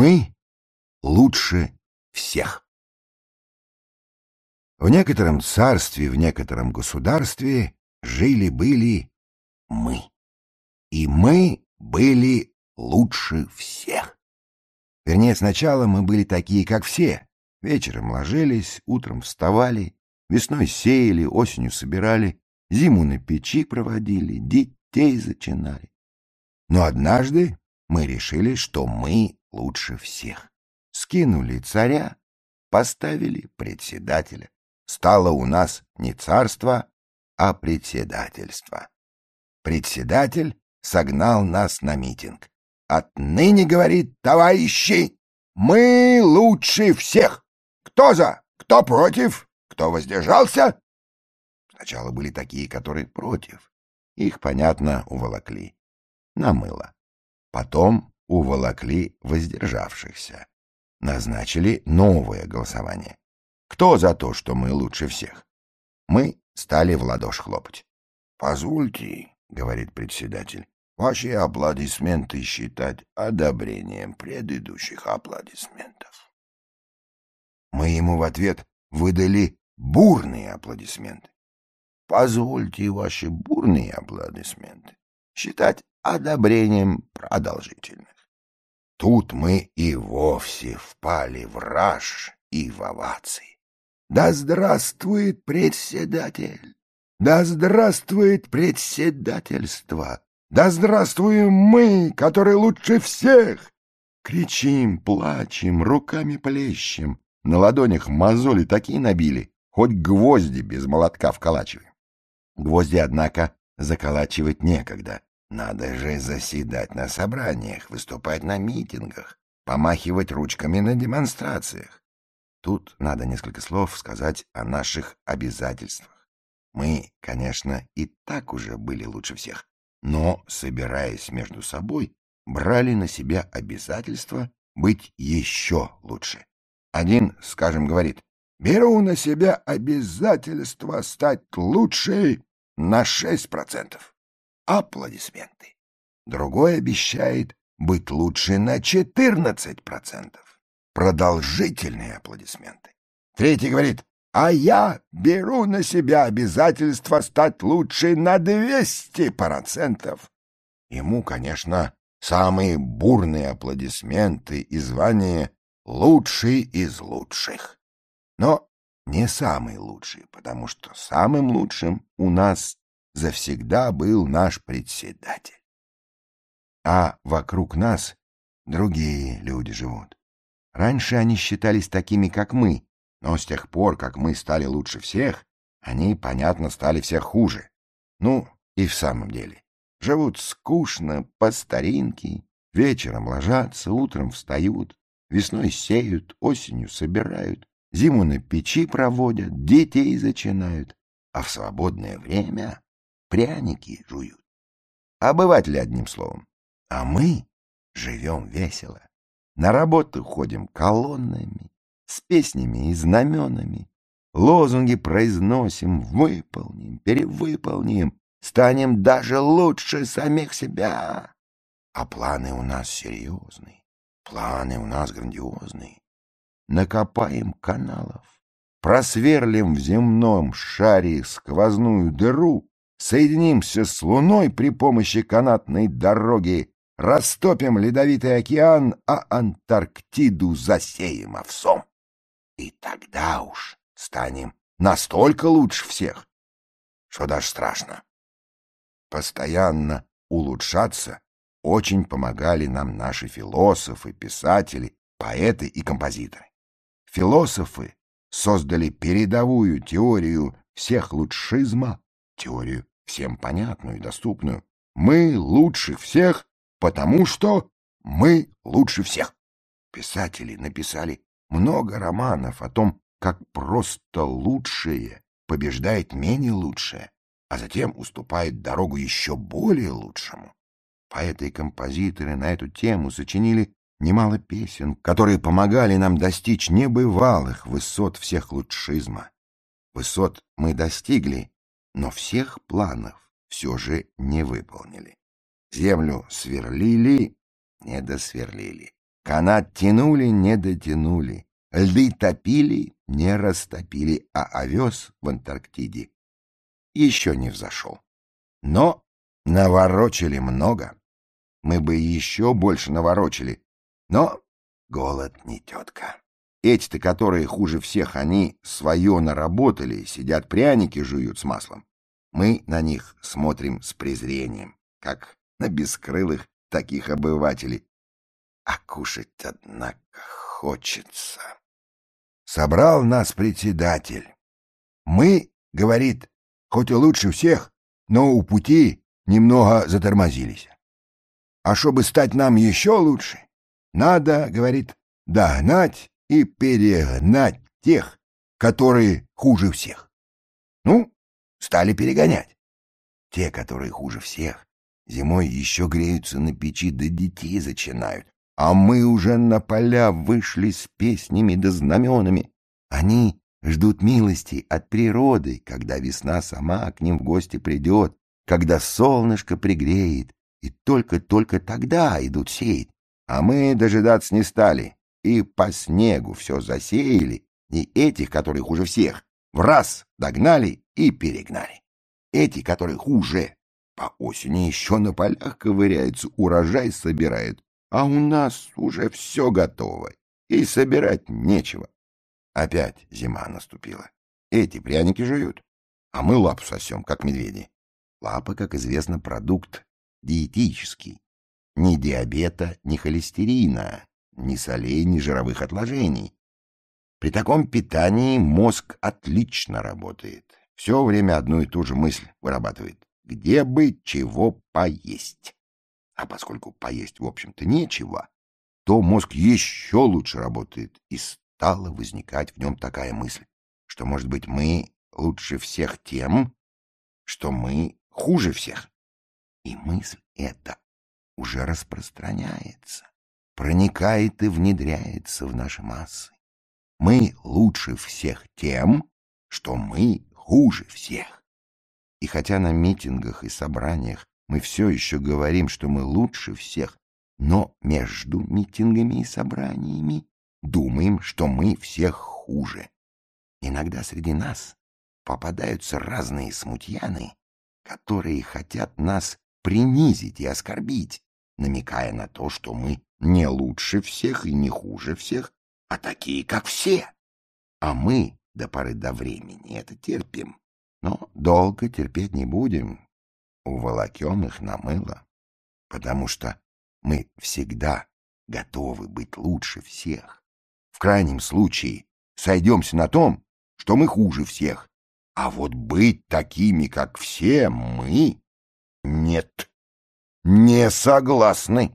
Мы лучше всех. В некотором царстве, в некотором государстве жили-были мы. И мы были лучше всех. Вернее, сначала мы были такие, как все. Вечером ложились, утром вставали, весной сеяли, осенью собирали, зиму на печи проводили, детей зачинали. Но однажды мы решили, что мы лучше всех. Скинули царя, поставили председателя. Стало у нас не царство, а председательство. Председатель согнал нас на митинг. Отныне, говорит, товарищи, мы лучше всех. Кто за, кто против, кто воздержался? Сначала были такие, которые против. Их, понятно, уволокли. На мыло. Потом уволокли воздержавшихся. Назначили новое голосование. Кто за то, что мы лучше всех? Мы стали в ладошь хлопать. — Позвольте, — говорит председатель, — ваши аплодисменты считать одобрением предыдущих аплодисментов. Мы ему в ответ выдали бурные аплодисменты. Позвольте ваши бурные аплодисменты считать одобрением продолжительных. Тут мы и вовсе впали в раж и в овации. Да здравствует председатель! Да здравствует председательство! Да здравствуем мы, которые лучше всех! Кричим, плачем, руками плещем. На ладонях мозоли такие набили, хоть гвозди без молотка вколачиваем. Гвозди, однако, заколачивать некогда. Надо же заседать на собраниях, выступать на митингах, помахивать ручками на демонстрациях. Тут надо несколько слов сказать о наших обязательствах. Мы, конечно, и так уже были лучше всех, но, собираясь между собой, брали на себя обязательство быть еще лучше. Один, скажем, говорит, «Беру на себя обязательство стать лучшей на шесть процентов» аплодисменты. Другой обещает быть лучше на 14%. Продолжительные аплодисменты. Третий говорит, а я беру на себя обязательство стать лучше на 200%. Ему, конечно, самые бурные аплодисменты и звание «лучший из лучших». Но не самый лучший, потому что самым лучшим у нас завсегда был наш председатель. А вокруг нас другие люди живут. Раньше они считались такими, как мы, но с тех пор, как мы стали лучше всех, они, понятно, стали всех хуже. Ну, и в самом деле. Живут скучно, по старинке, вечером ложатся, утром встают, весной сеют, осенью собирают, зиму на печи проводят, детей зачинают, а в свободное время пряники жуют. Обыватели, одним словом. А мы живем весело. На работу ходим колоннами, с песнями и знаменами. Лозунги произносим, выполним, перевыполним, станем даже лучше самих себя. А планы у нас серьезные, планы у нас грандиозные. Накопаем каналов, просверлим в земном шаре сквозную дыру соединимся с Луной при помощи канатной дороги, растопим ледовитый океан, а Антарктиду засеем овсом. И тогда уж станем настолько лучше всех, что даже страшно. Постоянно улучшаться очень помогали нам наши философы, писатели, поэты и композиторы. Философы создали передовую теорию всех лучшизма, теорию всем понятную и доступную. Мы лучше всех, потому что мы лучше всех. Писатели написали много романов о том, как просто лучшее побеждает менее лучшее, а затем уступает дорогу еще более лучшему. Поэты и композиторы на эту тему сочинили немало песен, которые помогали нам достичь небывалых высот всех лучшизма. Высот мы достигли, но всех планов все же не выполнили. Землю сверлили, не досверлили. Канат тянули, не дотянули. Льды топили, не растопили, а овес в Антарктиде еще не взошел. Но наворочили много. Мы бы еще больше наворочили. Но голод не тетка. Эти-то, которые хуже всех, они свое наработали, сидят пряники жуют с маслом. Мы на них смотрим с презрением, как на бескрылых таких обывателей. А кушать, однако, хочется. Собрал нас председатель. Мы, говорит, хоть и лучше всех, но у пути немного затормозились. А чтобы стать нам еще лучше, надо, говорит, догнать и перегнать тех, которые хуже всех. Ну, стали перегонять. Те, которые хуже всех, зимой еще греются на печи, да детей зачинают, а мы уже на поля вышли с песнями да знаменами. Они ждут милости от природы, когда весна сама к ним в гости придет, когда солнышко пригреет, и только-только тогда идут сеять. А мы дожидаться не стали, и по снегу все засеяли, и этих, которые хуже всех, в раз догнали и перегнали. Эти, которые хуже, по осени еще на полях ковыряются, урожай собирают, а у нас уже все готово, и собирать нечего. Опять зима наступила. Эти пряники жуют, а мы лапу сосем, как медведи. Лапа, как известно, продукт диетический. Ни диабета, ни холестерина, ни солей, ни жировых отложений. При таком питании мозг отлично работает. Все время одну и ту же мысль вырабатывает. Где бы чего поесть? А поскольку поесть, в общем-то, нечего, то мозг еще лучше работает и стала возникать в нем такая мысль, что, может быть, мы лучше всех тем, что мы хуже всех. И мысль эта уже распространяется, проникает и внедряется в наши массы. Мы лучше всех тем, что мы хуже всех. И хотя на митингах и собраниях мы все еще говорим, что мы лучше всех, но между митингами и собраниями думаем, что мы всех хуже. Иногда среди нас попадаются разные смутьяны, которые хотят нас принизить и оскорбить, намекая на то, что мы не лучше всех и не хуже всех, а такие, как все. А мы до поры до времени это терпим, но долго терпеть не будем, уволокем их на мыло, потому что мы всегда готовы быть лучше всех. В крайнем случае сойдемся на том, что мы хуже всех. А вот быть такими, как все мы, не согласны.